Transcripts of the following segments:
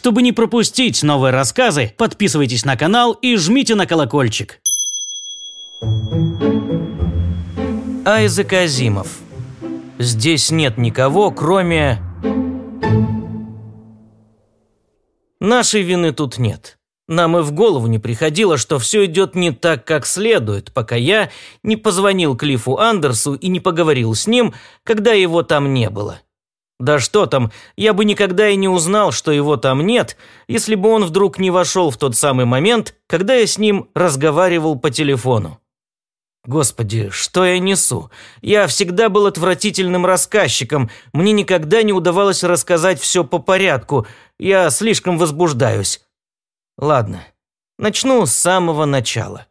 Чтобы не пропустить новые рассказы, подписывайтесь на канал и жмите на колокольчик. Айзек Азимов. Здесь нет никого, кроме... Нашей вины тут нет. Нам и в голову не приходило, что все идет не так, как следует, пока я не позвонил Клиффу Андерсу и не поговорил с ним, когда его там не было. Да что там, я бы никогда и не узнал, что его там нет, если бы он вдруг не вошел в тот самый момент, когда я с ним разговаривал по телефону. Господи, что я несу? Я всегда был отвратительным рассказчиком, мне никогда не удавалось рассказать все по порядку, я слишком возбуждаюсь. Ладно, начну с самого начала.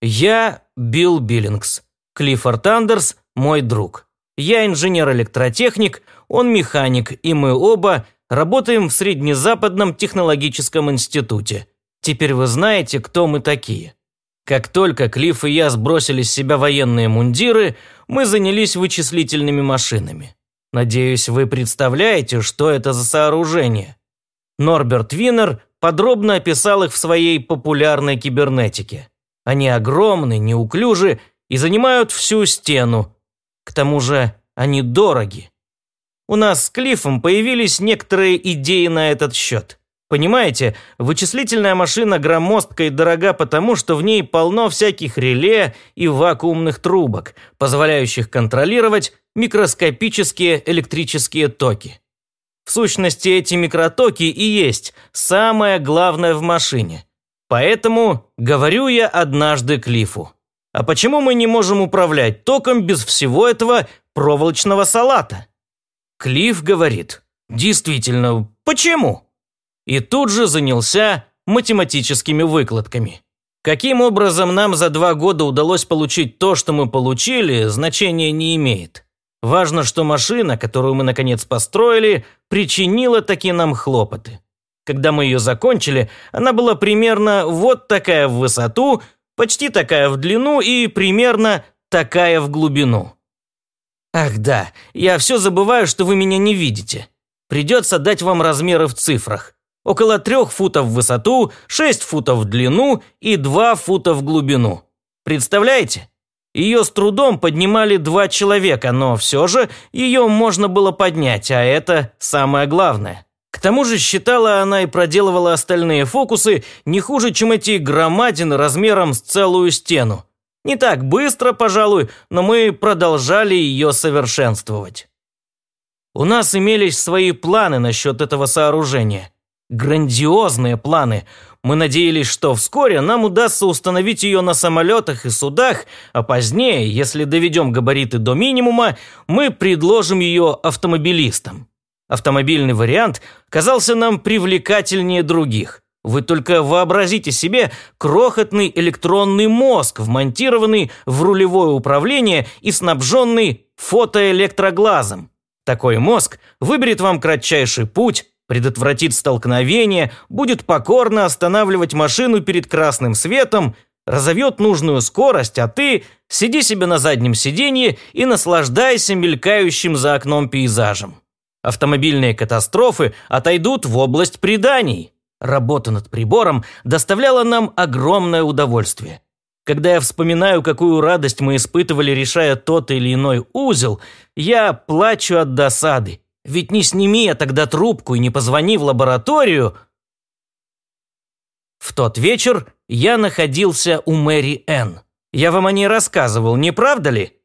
Я Билл Биллингс, Клиффорд Андерс – мой друг. Я инженер-электротехник, он механик, и мы оба работаем в Среднезападном технологическом институте. Теперь вы знаете, кто мы такие. Как только Клифф и я сбросили с себя военные мундиры, мы занялись вычислительными машинами. Надеюсь, вы представляете, что это за сооружение. Норберт Винер подробно описал их в своей популярной кибернетике. Они огромны, неуклюжи и занимают всю стену, к тому же они дороги. У нас с Клиффом появились некоторые идеи на этот счет. Понимаете, вычислительная машина громоздка и дорога потому, что в ней полно всяких реле и вакуумных трубок, позволяющих контролировать микроскопические электрические токи. В сущности, эти микротоки и есть самое главное в машине. Поэтому говорю я однажды Клиффу. А почему мы не можем управлять током без всего этого проволочного салата? Клифф говорит, действительно, почему? И тут же занялся математическими выкладками. Каким образом нам за два года удалось получить то, что мы получили, значения не имеет. Важно, что машина, которую мы наконец построили, причинила такие нам хлопоты. Когда мы ее закончили, она была примерно вот такая в высоту, почти такая в длину и примерно такая в глубину. Ах да, я все забываю, что вы меня не видите. Придется дать вам размеры в цифрах. Около трех футов в высоту, шесть футов в длину и два фута в глубину. Представляете? Ее с трудом поднимали два человека, но все же ее можно было поднять, а это самое главное. К тому же считала она и проделывала остальные фокусы не хуже, чем эти громадины размером с целую стену. Не так быстро, пожалуй, но мы продолжали ее совершенствовать. У нас имелись свои планы насчет этого сооружения. Грандиозные планы. Мы надеялись, что вскоре нам удастся установить ее на самолетах и судах, а позднее, если доведем габариты до минимума, мы предложим ее автомобилистам. Автомобильный вариант казался нам привлекательнее других. Вы только вообразите себе крохотный электронный мозг, вмонтированный в рулевое управление и снабженный фотоэлектроглазом. Такой мозг выберет вам кратчайший путь, предотвратит столкновение, будет покорно останавливать машину перед красным светом, разовьет нужную скорость, а ты сиди себе на заднем сиденье и наслаждайся мелькающим за окном пейзажем. Автомобильные катастрофы отойдут в область преданий. Работа над прибором доставляла нам огромное удовольствие. Когда я вспоминаю, какую радость мы испытывали, решая тот или иной узел, я плачу от досады. Ведь не сними я тогда трубку и не позвони в лабораторию. В тот вечер я находился у Мэри Энн. Я вам о ней рассказывал, не правда ли?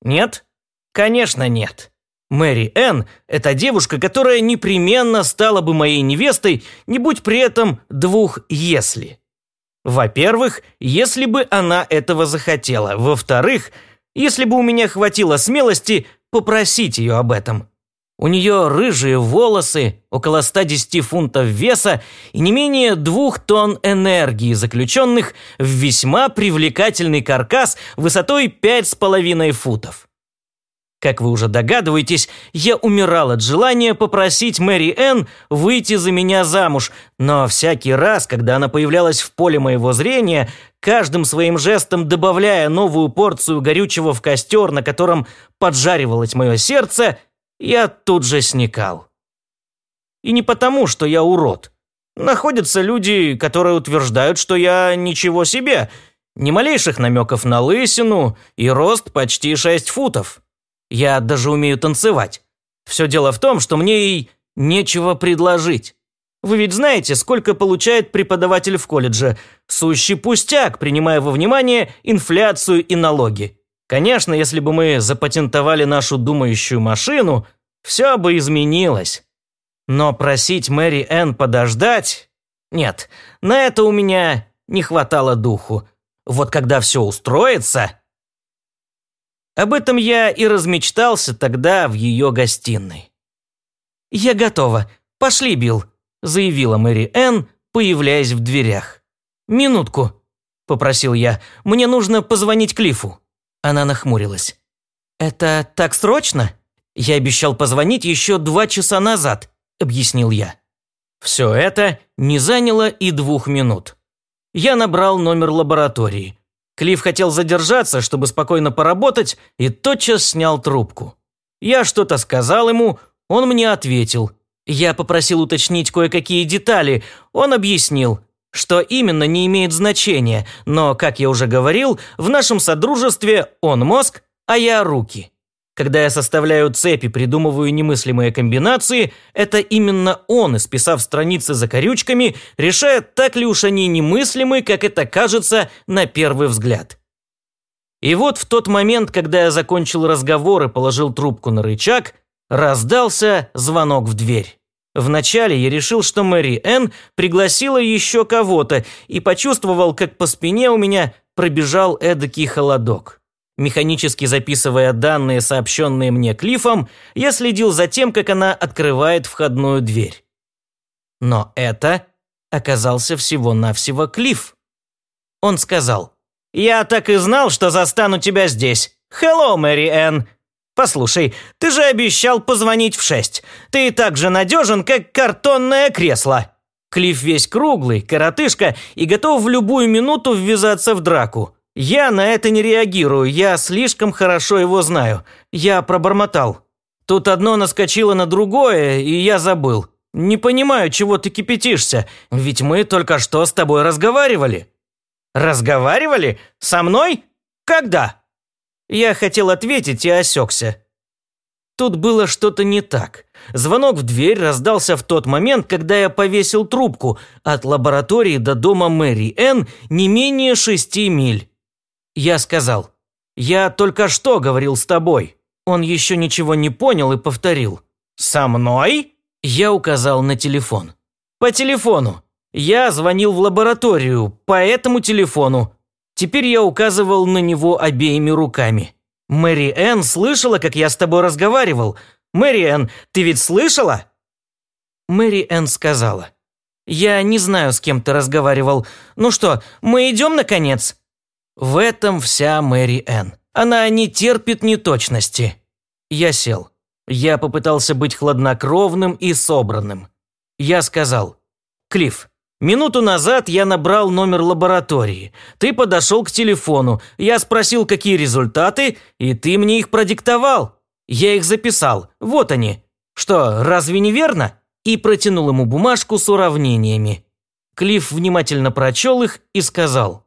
Нет? Конечно, нет. Мэри Энн – это девушка, которая непременно стала бы моей невестой, не будь при этом двух «если». Во-первых, если бы она этого захотела. Во-вторых, если бы у меня хватило смелости попросить ее об этом. У нее рыжие волосы, около 110 фунтов веса и не менее двух тонн энергии, заключенных в весьма привлекательный каркас высотой 5,5 футов. Как вы уже догадываетесь, я умирал от желания попросить Мэри Энн выйти за меня замуж, но всякий раз, когда она появлялась в поле моего зрения, каждым своим жестом добавляя новую порцию горючего в костер, на котором поджаривалось мое сердце, я тут же сникал. И не потому, что я урод. находятся люди, которые утверждают, что я ничего себе, ни малейших намеков на лысину и рост почти 6 футов. Я даже умею танцевать. Все дело в том, что мне и нечего предложить. Вы ведь знаете, сколько получает преподаватель в колледже. Сущий пустяк, принимая во внимание инфляцию и налоги. Конечно, если бы мы запатентовали нашу думающую машину, все бы изменилось. Но просить Мэри Энн подождать? Нет, на это у меня не хватало духу. Вот когда все устроится... Об этом я и размечтался тогда в ее гостиной. «Я готова. Пошли, Билл», – заявила Мэри Энн, появляясь в дверях. «Минутку», – попросил я. «Мне нужно позвонить Клиффу». Она нахмурилась. «Это так срочно?» «Я обещал позвонить еще два часа назад», – объяснил я. Все это не заняло и двух минут. Я набрал номер лаборатории. Клифф хотел задержаться, чтобы спокойно поработать, и тотчас снял трубку. Я что-то сказал ему, он мне ответил. Я попросил уточнить кое-какие детали, он объяснил. Что именно, не имеет значения, но, как я уже говорил, в нашем содружестве он мозг, а я руки. Когда я составляю цепи, придумываю немыслимые комбинации, это именно он, исписав страницы за корючками, решает, так ли уж они немыслимы, как это кажется на первый взгляд. И вот в тот момент, когда я закончил разговор и положил трубку на рычаг, раздался звонок в дверь. Вначале я решил, что Мэри Энн пригласила еще кого-то и почувствовал, как по спине у меня пробежал эдакий холодок. Механически записывая данные, сообщенные мне Клиффом, я следил за тем, как она открывает входную дверь. Но это оказался всего-навсего Клифф. Он сказал, «Я так и знал, что застану тебя здесь. Hello, Мэри Энн. Послушай, ты же обещал позвонить в шесть. Ты так же надежен, как картонное кресло». Клифф весь круглый, коротышка и готов в любую минуту ввязаться в драку. «Я на это не реагирую, я слишком хорошо его знаю. Я пробормотал. Тут одно наскочило на другое, и я забыл. Не понимаю, чего ты кипятишься, ведь мы только что с тобой разговаривали». «Разговаривали? Со мной? Когда?» Я хотел ответить и осекся. Тут было что-то не так. Звонок в дверь раздался в тот момент, когда я повесил трубку от лаборатории до дома Мэри Энн не менее шести миль. Я сказал, «Я только что говорил с тобой». Он еще ничего не понял и повторил. «Со мной?» Я указал на телефон. «По телефону. Я звонил в лабораторию, по этому телефону. Теперь я указывал на него обеими руками. Мэри Энн слышала, как я с тобой разговаривал. Мэри Энн, ты ведь слышала?» Мэри Энн сказала. «Я не знаю, с кем ты разговаривал. Ну что, мы идем, наконец?» В этом вся Мэри Энн. Она не терпит неточности. Я сел. Я попытался быть хладнокровным и собранным. Я сказал, «Клифф, минуту назад я набрал номер лаборатории. Ты подошел к телефону. Я спросил, какие результаты, и ты мне их продиктовал. Я их записал. Вот они. Что, разве не верно?» И протянул ему бумажку с уравнениями. Клифф внимательно прочел их и сказал,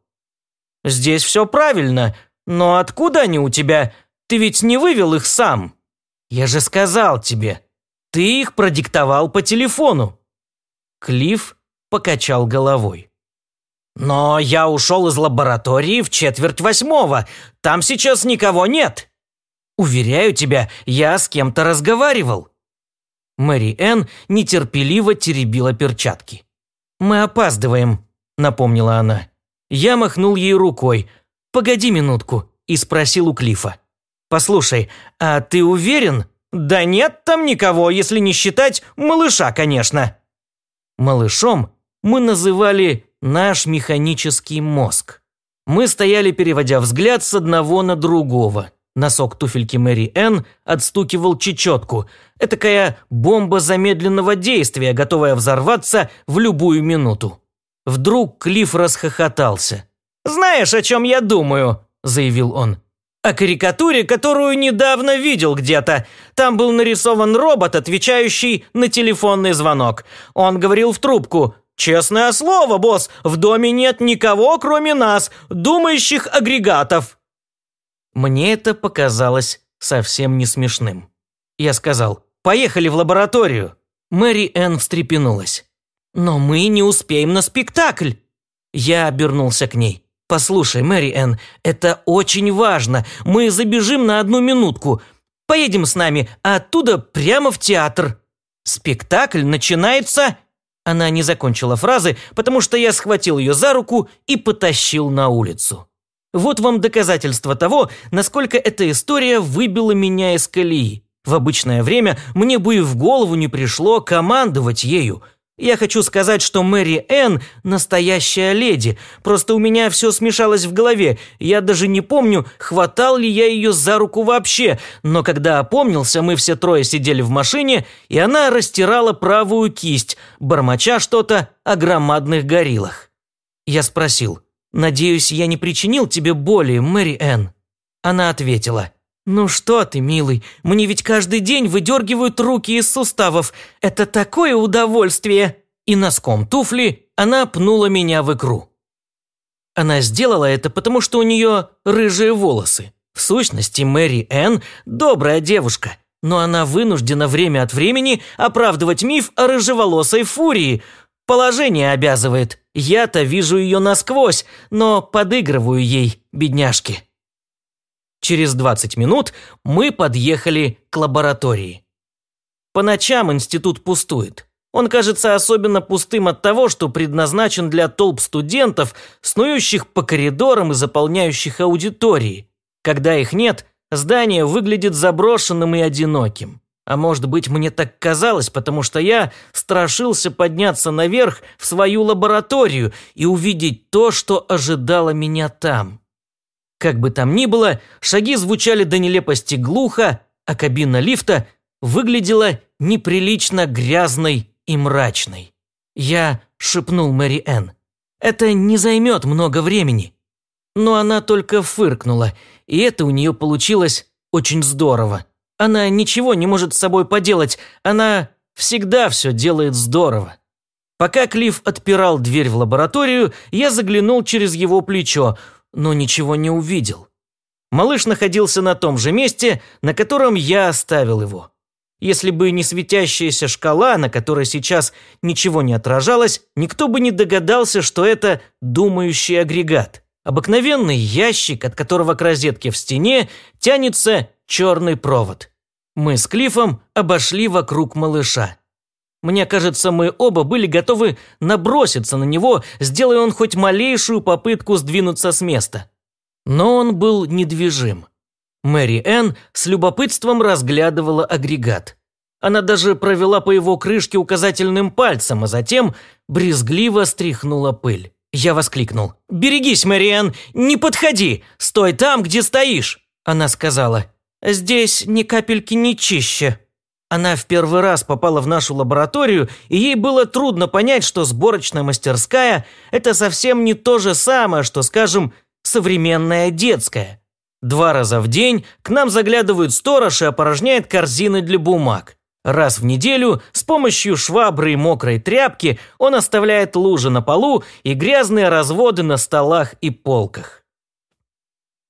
Здесь все правильно, но откуда они у тебя? Ты ведь не вывел их сам. Я же сказал тебе, ты их продиктовал по телефону. Клифф покачал головой. Но я ушел из лаборатории в четверть восьмого. Там сейчас никого нет. Уверяю тебя, я с кем-то разговаривал. Мэри Энн нетерпеливо теребила перчатки. «Мы опаздываем», — напомнила она. Я махнул ей рукой. «Погоди минутку», и спросил у Клифа. «Послушай, а ты уверен?» «Да нет там никого, если не считать малыша, конечно». Малышом мы называли наш механический мозг. Мы стояли, переводя взгляд с одного на другого. Носок туфельки Мэри Энн отстукивал чечетку. Этакая бомба замедленного действия, готовая взорваться в любую минуту. Вдруг Клифф расхохотался. «Знаешь, о чем я думаю?» – заявил он. «О карикатуре, которую недавно видел где-то. Там был нарисован робот, отвечающий на телефонный звонок. Он говорил в трубку «Честное слово, босс, в доме нет никого, кроме нас, думающих агрегатов». Мне это показалось совсем не смешным. Я сказал, «Поехали в лабораторию». Мэри Энн встрепенулась. «Но мы не успеем на спектакль». Я обернулся к ней. «Послушай, Мэри Энн, это очень важно. Мы забежим на одну минутку. Поедем с нами, а оттуда прямо в театр. Спектакль начинается...» Она не закончила фразы, потому что я схватил ее за руку и потащил на улицу. Вот вам доказательство того, насколько эта история выбила меня из колеи. В обычное время мне бы и в голову не пришло командовать ею. Я хочу сказать, что Мэри Энн – настоящая леди. Просто у меня все смешалось в голове. Я даже не помню, хватал ли я ее за руку вообще. Но когда опомнился, мы все трое сидели в машине, и она растирала правую кисть, бормоча что-то о громадных гориллах. Я спросил, «Надеюсь, я не причинил тебе боли, Мэри Энн?» Она ответила, «Ну что ты, милый, мне ведь каждый день выдергивают руки из суставов. Это такое удовольствие!» И носком туфли она пнула меня в икру. Она сделала это, потому что у нее рыжие волосы. В сущности, Мэри Энн – добрая девушка, но она вынуждена время от времени оправдывать миф о рыжеволосой фурии. Положение обязывает. Я-то вижу ее насквозь, но подыгрываю ей, бедняжке. Через 20 минут мы подъехали к лаборатории. По ночам институт пустует. Он кажется особенно пустым от того, что предназначен для толп студентов, снующих по коридорам и заполняющих аудитории. Когда их нет, здание выглядит заброшенным и одиноким. А может быть, мне так казалось, потому что я страшился подняться наверх в свою лабораторию и увидеть то, что ожидало меня там. Как бы там ни было, шаги звучали до нелепости глухо, а кабина лифта выглядела неприлично грязной и мрачной. Я шепнул Мэри Энн. «Это не займет много времени». Но она только фыркнула, и это у нее получилось очень здорово. Она ничего не может с собой поделать, она всегда все делает здорово. Пока Клифф отпирал дверь в лабораторию, я заглянул через его плечо – но ничего не увидел. Малыш находился на том же месте, на котором я оставил его. Если бы не светящаяся шкала, на которой сейчас ничего не отражалось, никто бы не догадался, что это думающий агрегат. Обыкновенный ящик, от которого к розетке в стене тянется черный провод. Мы с Клифом обошли вокруг малыша. Мне кажется, мы оба были готовы наброситься на него, сделая он хоть малейшую попытку сдвинуться с места. Но он был недвижим. Мэри Энн с любопытством разглядывала агрегат. Она даже провела по его крышке указательным пальцем, а затем брезгливо стряхнула пыль. Я воскликнул. «Берегись, Мэриэн, не подходи! Стой там, где стоишь!» Она сказала. «Здесь ни капельки не чище». Она в первый раз попала в нашу лабораторию, и ей было трудно понять, что сборочная мастерская – это совсем не то же самое, что, скажем, современная детская. Два раза в день к нам заглядывают сторож и опорожняет корзины для бумаг. Раз в неделю с помощью швабры и мокрой тряпки он оставляет лужи на полу и грязные разводы на столах и полках.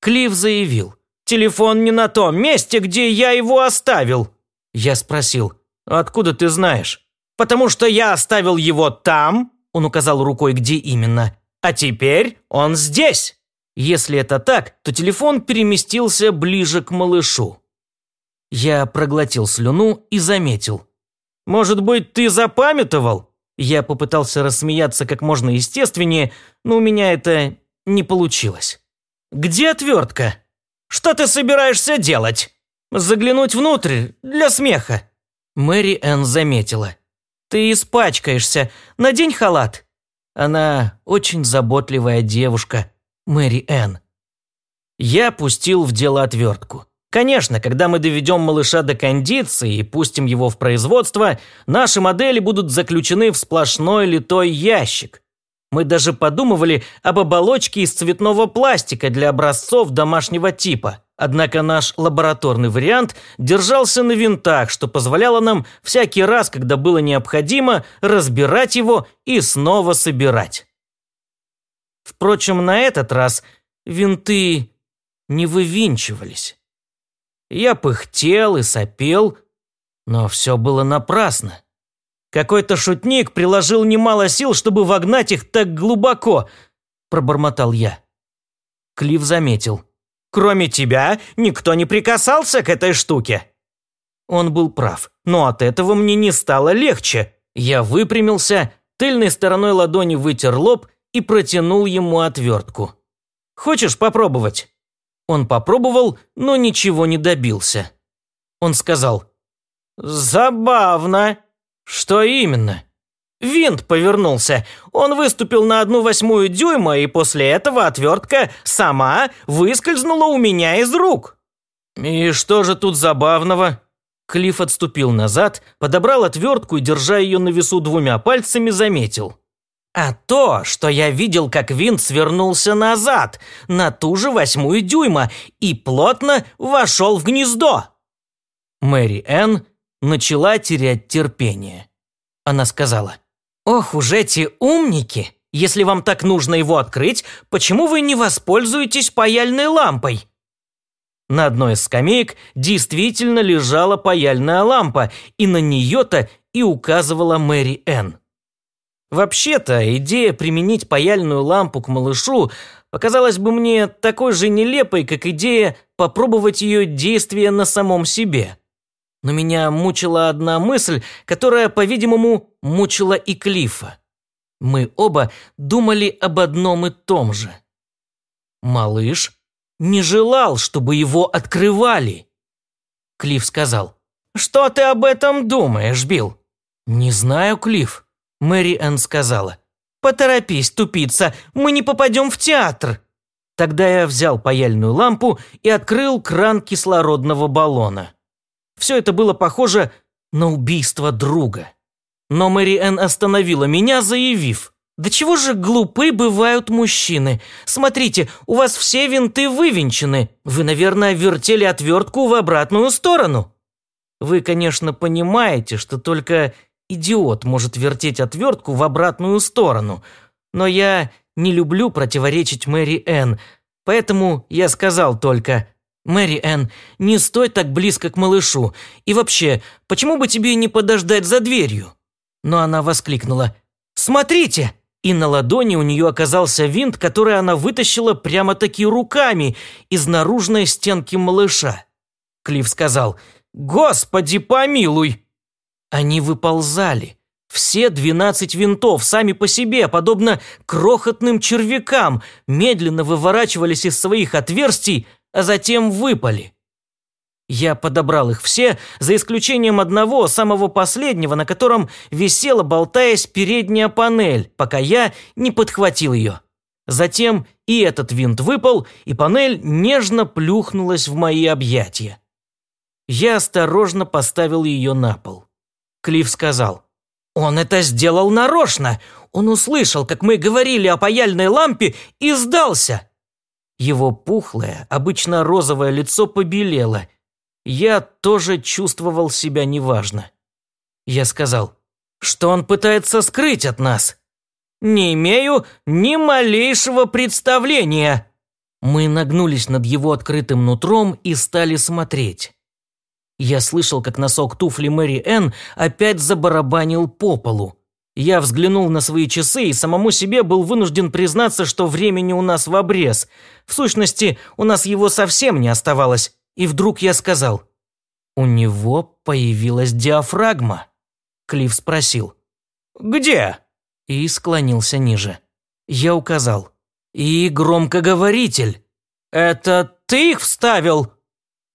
Клифф заявил, «Телефон не на том месте, где я его оставил». Я спросил, «Откуда ты знаешь?» «Потому что я оставил его там», он указал рукой, где именно, «а теперь он здесь». Если это так, то телефон переместился ближе к малышу. Я проглотил слюну и заметил. «Может быть, ты запамятовал?» Я попытался рассмеяться как можно естественнее, но у меня это не получилось. «Где отвертка? Что ты собираешься делать?» Заглянуть внутрь, для смеха». Мэри Энн заметила. «Ты испачкаешься. Надень халат». Она очень заботливая девушка, Мэри Энн. Я пустил в дело отвертку. Конечно, когда мы доведем малыша до кондиции и пустим его в производство, наши модели будут заключены в сплошной литой ящик. Мы даже подумывали об оболочке из цветного пластика для образцов домашнего типа. Однако наш лабораторный вариант держался на винтах, что позволяло нам всякий раз, когда было необходимо, разбирать его и снова собирать. Впрочем, на этот раз винты не вывинчивались. Я пыхтел и сопел, но все было напрасно. Какой-то шутник приложил немало сил, чтобы вогнать их так глубоко, пробормотал я. Клифф заметил. Кроме тебя, никто не прикасался к этой штуке». Он был прав, но от этого мне не стало легче. Я выпрямился, тыльной стороной ладони вытер лоб и протянул ему отвертку. «Хочешь попробовать?» Он попробовал, но ничего не добился. Он сказал, «Забавно». «Что именно?» Винт повернулся. Он выступил на одну восьмую дюйма, и после этого отвертка сама выскользнула у меня из рук. «И что же тут забавного?» Клифф отступил назад, подобрал отвертку и, держа ее на весу двумя пальцами, заметил. «А то, что я видел, как винт свернулся назад, на ту же восьмую дюйма, и плотно вошел в гнездо». Мэри Энн начала терять терпение. Она сказала – «Ох уж эти умники! Если вам так нужно его открыть, почему вы не воспользуетесь паяльной лампой?» На одной из скамеек действительно лежала паяльная лампа, и на нее-то и указывала Мэри Энн. Вообще-то, идея применить паяльную лампу к малышу показалась бы мне такой же нелепой, как идея попробовать ее действие на самом себе. Но меня мучила одна мысль, которая, по-видимому, мучила и Клифа. Мы оба думали об одном и том же. Малыш не желал, чтобы его открывали. Клифф сказал, «Что ты об этом думаешь, Билл?» «Не знаю, Клифф», — Мэри Энн сказала. «Поторопись, тупица, мы не попадем в театр». Тогда я взял паяльную лампу и открыл кран кислородного баллона. Все это было похоже на убийство друга. Но Мэри Энн остановила меня, заявив, «Да чего же глупы бывают мужчины? Смотрите, у вас все винты вывинчены. Вы, наверное, вертели отвертку в обратную сторону». Вы, конечно, понимаете, что только идиот может вертеть отвертку в обратную сторону. Но я не люблю противоречить Мэри Энн, поэтому я сказал только «Мэри Энн, не стой так близко к малышу. И вообще, почему бы тебе не подождать за дверью?» Но она воскликнула «Смотрите!» И на ладони у нее оказался винт, который она вытащила прямо-таки руками из наружной стенки малыша. Клифф сказал «Господи, помилуй!» Они выползали. Все двенадцать винтов сами по себе, подобно крохотным червякам, медленно выворачивались из своих отверстий, а затем выпали. Я подобрал их все, за исключением одного, самого последнего, на котором висела, болтаясь, передняя панель, пока я не подхватил ее. Затем и этот винт выпал, и панель нежно плюхнулась в мои объятия. Я осторожно поставил ее на пол. Клифф сказал, «Он это сделал нарочно! Он услышал, как мы говорили о паяльной лампе, и сдался!» Его пухлое, обычно розовое лицо побелело. Я тоже чувствовал себя неважно. Я сказал, что он пытается скрыть от нас. Не имею ни малейшего представления. Мы нагнулись над его открытым нутром и стали смотреть. Я слышал, как носок туфли Мэри Энн опять забарабанил по полу. Я взглянул на свои часы и самому себе был вынужден признаться, что времени у нас в обрез. В сущности, у нас его совсем не оставалось. И вдруг я сказал, «У него появилась диафрагма». Клифф спросил, «Где?» И склонился ниже. Я указал, «И громкоговоритель». «Это ты их вставил?»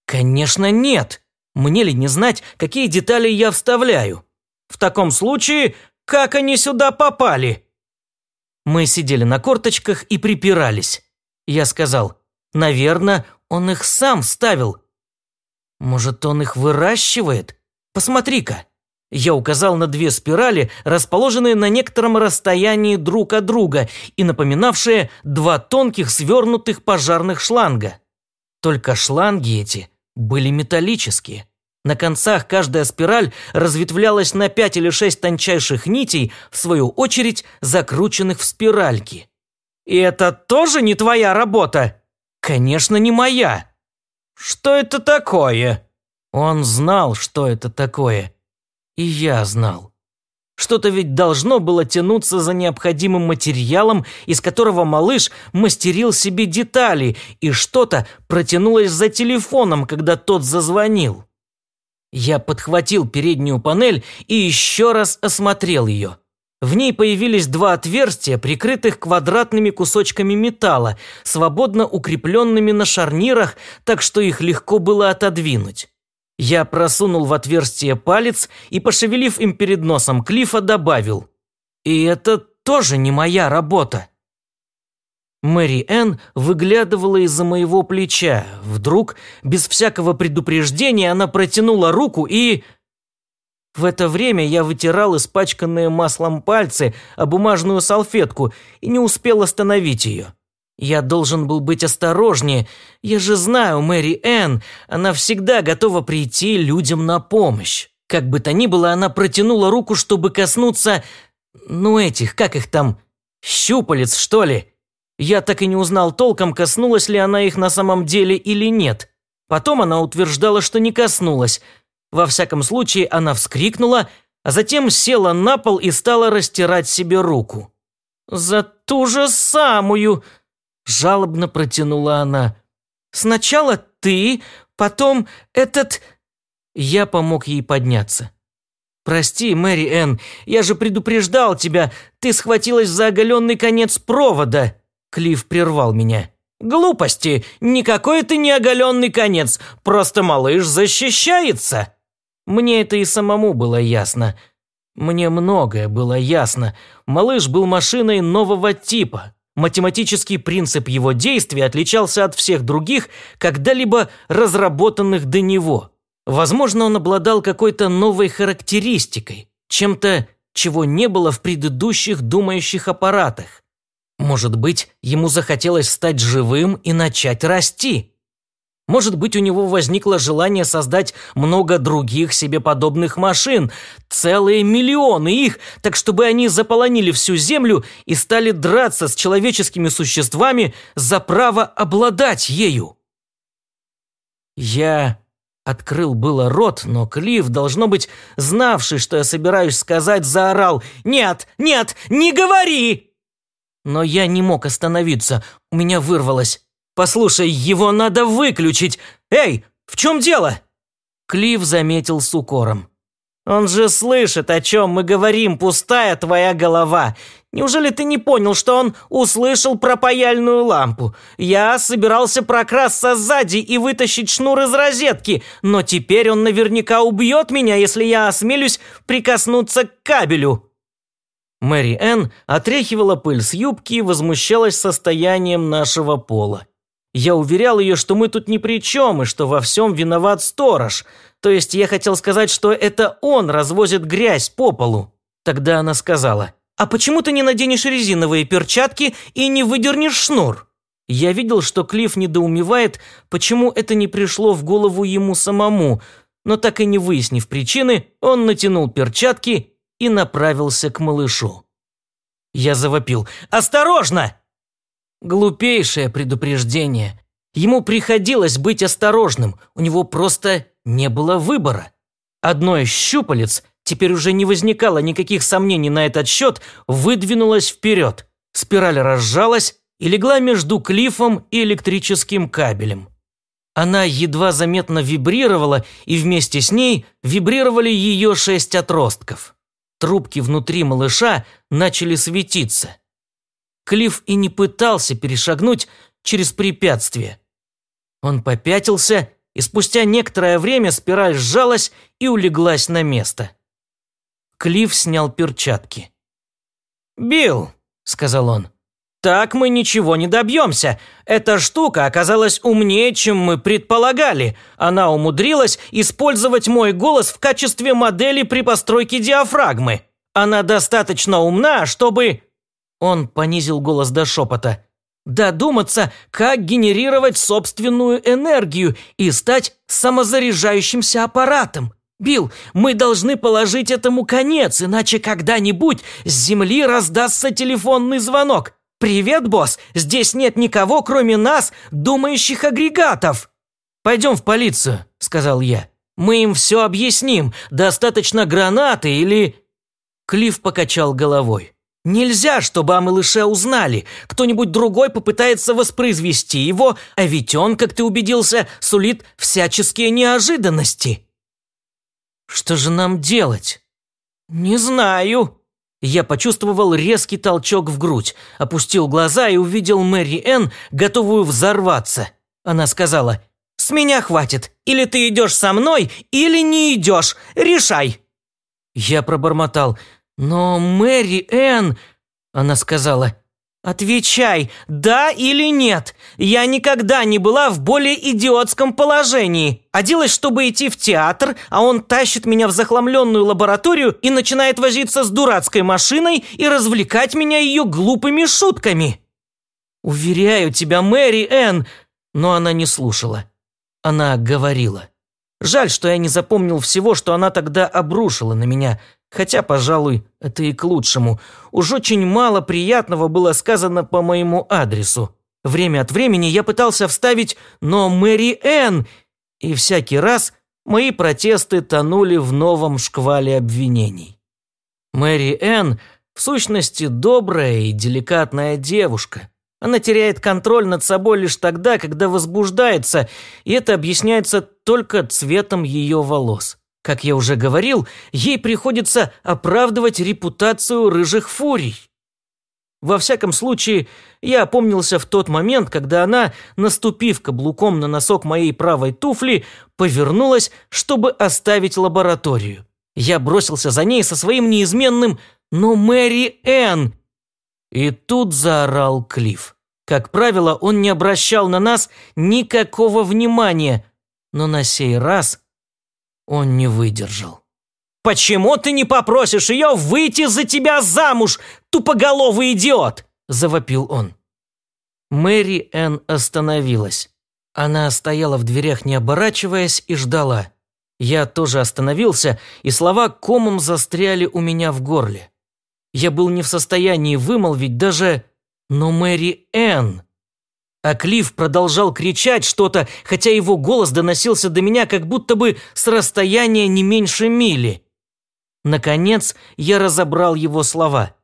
«Конечно нет. Мне ли не знать, какие детали я вставляю?» «В таком случае как они сюда попали?» Мы сидели на корточках и припирались. Я сказал, наверное, он их сам ставил. Может, он их выращивает? Посмотри-ка. Я указал на две спирали, расположенные на некотором расстоянии друг от друга и напоминавшие два тонких свернутых пожарных шланга. Только шланги эти были металлические. На концах каждая спираль разветвлялась на пять или шесть тончайших нитей, в свою очередь закрученных в спиральки. «И это тоже не твоя работа?» «Конечно, не моя». «Что это такое?» Он знал, что это такое. И я знал. Что-то ведь должно было тянуться за необходимым материалом, из которого малыш мастерил себе детали, и что-то протянулось за телефоном, когда тот зазвонил. Я подхватил переднюю панель и еще раз осмотрел ее. В ней появились два отверстия, прикрытых квадратными кусочками металла, свободно укрепленными на шарнирах, так что их легко было отодвинуть. Я просунул в отверстие палец и, пошевелив им перед носом Клифа, добавил. «И это тоже не моя работа». Мэри Энн выглядывала из-за моего плеча. Вдруг, без всякого предупреждения, она протянула руку и... В это время я вытирал испачканные маслом пальцы о бумажную салфетку и не успел остановить ее. Я должен был быть осторожнее. Я же знаю Мэри Энн, она всегда готова прийти людям на помощь. Как бы то ни было, она протянула руку, чтобы коснуться... Ну этих, как их там, щупалец, что ли? Я так и не узнал толком, коснулась ли она их на самом деле или нет. Потом она утверждала, что не коснулась. Во всяком случае, она вскрикнула, а затем села на пол и стала растирать себе руку. «За ту же самую!» – жалобно протянула она. «Сначала ты, потом этот...» Я помог ей подняться. «Прости, Мэри Энн, я же предупреждал тебя, ты схватилась за оголенный конец провода!» Клифф прервал меня. «Глупости! Никакой это не оголенный конец, просто малыш защищается!» Мне это и самому было ясно. Мне многое было ясно. Малыш был машиной нового типа. Математический принцип его действия отличался от всех других, когда-либо разработанных до него. Возможно, он обладал какой-то новой характеристикой, чем-то, чего не было в предыдущих думающих аппаратах. Может быть, ему захотелось стать живым и начать расти. Может быть, у него возникло желание создать много других себе подобных машин, целые миллионы их, так чтобы они заполонили всю Землю и стали драться с человеческими существами за право обладать ею. Я открыл было рот, но Клифф, должно быть, знавший, что я собираюсь сказать, заорал «Нет, нет, не говори!» Но я не мог остановиться, у меня вырвалось. «Послушай, его надо выключить! Эй, в чем дело?» Клифф заметил с укором. «Он же слышит, о чем мы говорим, пустая твоя голова. Неужели ты не понял, что он услышал про паяльную лампу? Я собирался прокрасться сзади и вытащить шнур из розетки, но теперь он наверняка убьет меня, если я осмелюсь прикоснуться к кабелю». Мэри Энн отряхивала пыль с юбки и возмущалась состоянием нашего пола. Я уверял ее, что мы тут ни при чем и что во всем виноват сторож. То есть я хотел сказать, что это он развозит грязь по полу. Тогда она сказала, «А почему ты не наденешь резиновые перчатки и не выдернешь шнур?» Я видел, что Клифф недоумевает, почему это не пришло в голову ему самому, но так и не выяснив причины, он натянул перчатки и направился к малышу. Я завопил «Осторожно!» Глупейшее предупреждение. Ему приходилось быть осторожным, у него просто не было выбора. Одно из щупалец, теперь уже не возникало никаких сомнений на этот счет, выдвинулось вперед. Спираль разжалась и легла между клифом и электрическим кабелем. Она едва заметно вибрировала, и вместе с ней вибрировали ее шесть отростков. Трубки внутри малыша начали светиться. Клифф и не пытался перешагнуть через препятствие. Он попятился, и спустя некоторое время спираль сжалась и улеглась на место. Клифф снял перчатки. «Билл», — сказал он, — «так мы ничего не добьемся. Эта штука оказалась умнее, чем мы предполагали. Она умудрилась использовать мой голос в качестве модели при постройке диафрагмы. Она достаточно умна, чтобы...» Он понизил голос до шепота. Додуматься, как генерировать собственную энергию и стать самозаряжающимся аппаратом. Билл, мы должны положить этому конец, иначе когда-нибудь с земли раздастся телефонный звонок. «Привет, босс! Здесь нет никого, кроме нас, думающих агрегатов!» «Пойдем в полицию», — сказал я. «Мы им все объясним. Достаточно гранаты или...» Клифф покачал головой. «Нельзя, чтобы о малыше узнали. Кто-нибудь другой попытается воспроизвести его, а ведь он, как ты убедился, сулит всяческие неожиданности». «Что же нам делать?» «Не знаю». Я почувствовал резкий толчок в грудь, опустил глаза и увидел Мэри Энн, готовую взорваться. Она сказала, «С меня хватит. Или ты идешь со мной, или не идешь. Решай». Я пробормотал, «Но Мэри Энн...» Она сказала, «Отвечай, да или нет. Я никогда не была в более идиотском положении. Оделась, чтобы идти в театр, а он тащит меня в захламленную лабораторию и начинает возиться с дурацкой машиной и развлекать меня ее глупыми шутками». «Уверяю тебя, Мэри Энн...» Но она не слушала. Она говорила. Жаль, что я не запомнил всего, что она тогда обрушила на меня – Хотя, пожалуй, это и к лучшему. Уж очень мало приятного было сказано по моему адресу. Время от времени я пытался вставить «но Мэри Энн», и всякий раз мои протесты тонули в новом шквале обвинений. Мэри Энн в сущности добрая и деликатная девушка. Она теряет контроль над собой лишь тогда, когда возбуждается, и это объясняется только цветом ее волос. Как я уже говорил, ей приходится оправдывать репутацию рыжих фурий. Во всяком случае, я опомнился в тот момент, когда она, наступив каблуком на носок моей правой туфли, повернулась, чтобы оставить лабораторию. Я бросился за ней со своим неизменным «Но Мэри Энн!» И тут заорал Клифф. Как правило, он не обращал на нас никакого внимания, но на сей раз – он не выдержал. «Почему ты не попросишь ее выйти за тебя замуж, тупоголовый идиот?» – завопил он. Мэри Энн остановилась. Она стояла в дверях, не оборачиваясь, и ждала. Я тоже остановился, и слова комом застряли у меня в горле. Я был не в состоянии вымолвить даже «но Мэри Энн». А Клифф продолжал кричать что-то, хотя его голос доносился до меня как будто бы с расстояния не меньше мили. Наконец я разобрал его слова.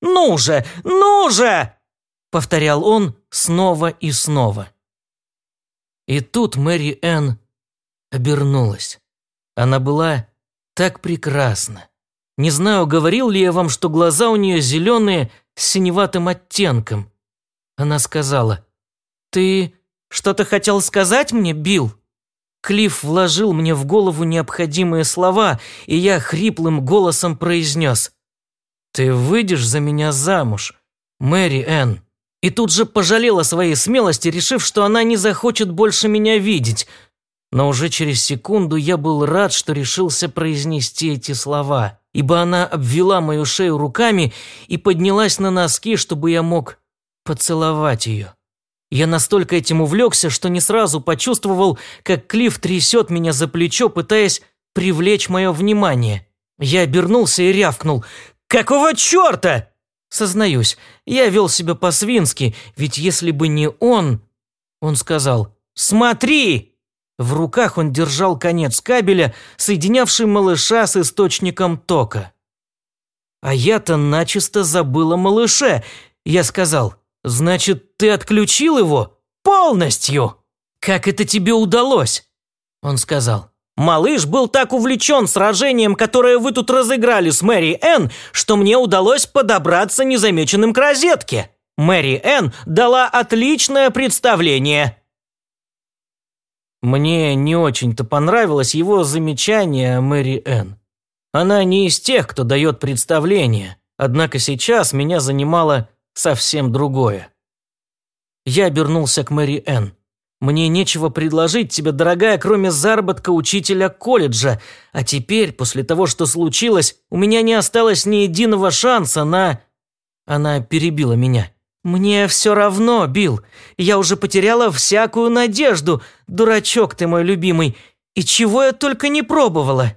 «Ну же! Ну же!» – повторял он снова и снова. И тут Мэри Энн обернулась. Она была так прекрасна. Не знаю, говорил ли я вам, что глаза у нее зеленые с синеватым оттенком. Она сказала – «Ты что-то хотел сказать мне, Билл?» Клифф вложил мне в голову необходимые слова, и я хриплым голосом произнес. «Ты выйдешь за меня замуж, Мэри Энн». И тут же пожалел о своей смелости, решив, что она не захочет больше меня видеть. Но уже через секунду я был рад, что решился произнести эти слова, ибо она обвела мою шею руками и поднялась на носки, чтобы я мог поцеловать ее. Я настолько этим увлекся, что не сразу почувствовал, как Клифф трясет меня за плечо, пытаясь привлечь мое внимание. Я обернулся и рявкнул. «Какого черта?» Сознаюсь, я вел себя по-свински, ведь если бы не он... Он сказал «Смотри!» В руках он держал конец кабеля, соединявший малыша с источником тока. А я-то начисто забыл о малыше. Я сказал «Значит, ты отключил его? Полностью? Как это тебе удалось?» Он сказал. «Малыш был так увлечен сражением, которое вы тут разыграли с Мэри Энн, что мне удалось подобраться незамеченным к розетке. Мэри Энн дала отличное представление». Мне не очень-то понравилось его замечание о Мэри Энн. Она не из тех, кто дает представление, однако сейчас меня занимало совсем другое. Я обернулся к Мэри Энн. «Мне нечего предложить тебе, дорогая, кроме заработка учителя колледжа, а теперь, после того, что случилось, у меня не осталось ни единого шанса на...» Она перебила меня. «Мне все равно, Билл. Я уже потеряла всякую надежду. Дурачок ты мой любимый. И чего я только не пробовала».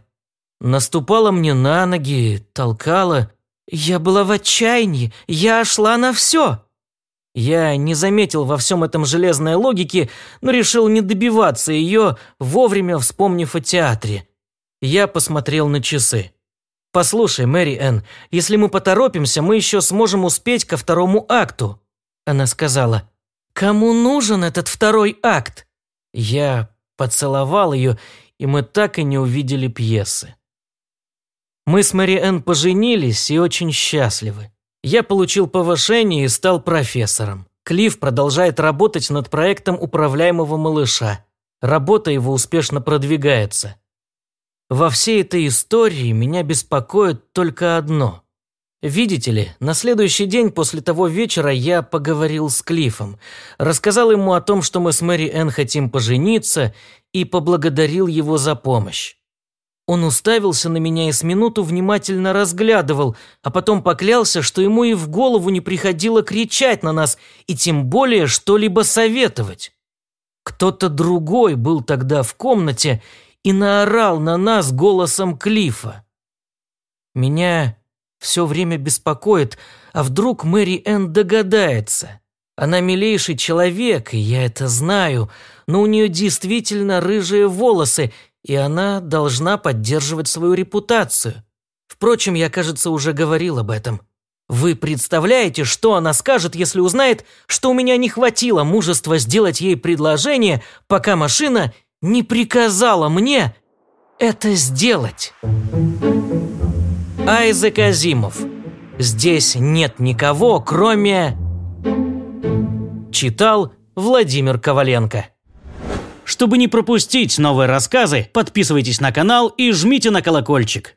Наступала мне на ноги, толкала. Я была в отчаянии. Я шла на все. Я не заметил во всем этом железной логики, но решил не добиваться ее, вовремя вспомнив о театре. Я посмотрел на часы. «Послушай, Мэри Энн, если мы поторопимся, мы еще сможем успеть ко второму акту». Она сказала, «Кому нужен этот второй акт?» Я поцеловал ее, и мы так и не увидели пьесы. Мы с Мэри Энн поженились и очень счастливы. Я получил повышение и стал профессором. Клифф продолжает работать над проектом управляемого малыша. Работа его успешно продвигается. Во всей этой истории меня беспокоит только одно. Видите ли, на следующий день после того вечера я поговорил с Клиффом, рассказал ему о том, что мы с Мэри Энн хотим пожениться, и поблагодарил его за помощь. Он уставился на меня и с минуту внимательно разглядывал, а потом поклялся, что ему и в голову не приходило кричать на нас и тем более что-либо советовать. Кто-то другой был тогда в комнате и наорал на нас голосом Клифа. Меня все время беспокоит, а вдруг Мэри Энн догадается. Она милейший человек, и я это знаю, но у нее действительно рыжие волосы, и она должна поддерживать свою репутацию. Впрочем, я, кажется, уже говорил об этом. Вы представляете, что она скажет, если узнает, что у меня не хватило мужества сделать ей предложение, пока машина не приказала мне это сделать. Айзек Азимов. Здесь нет никого, кроме... Читал Владимир Коваленко. Чтобы не пропустить новые рассказы, подписывайтесь на канал и жмите на колокольчик.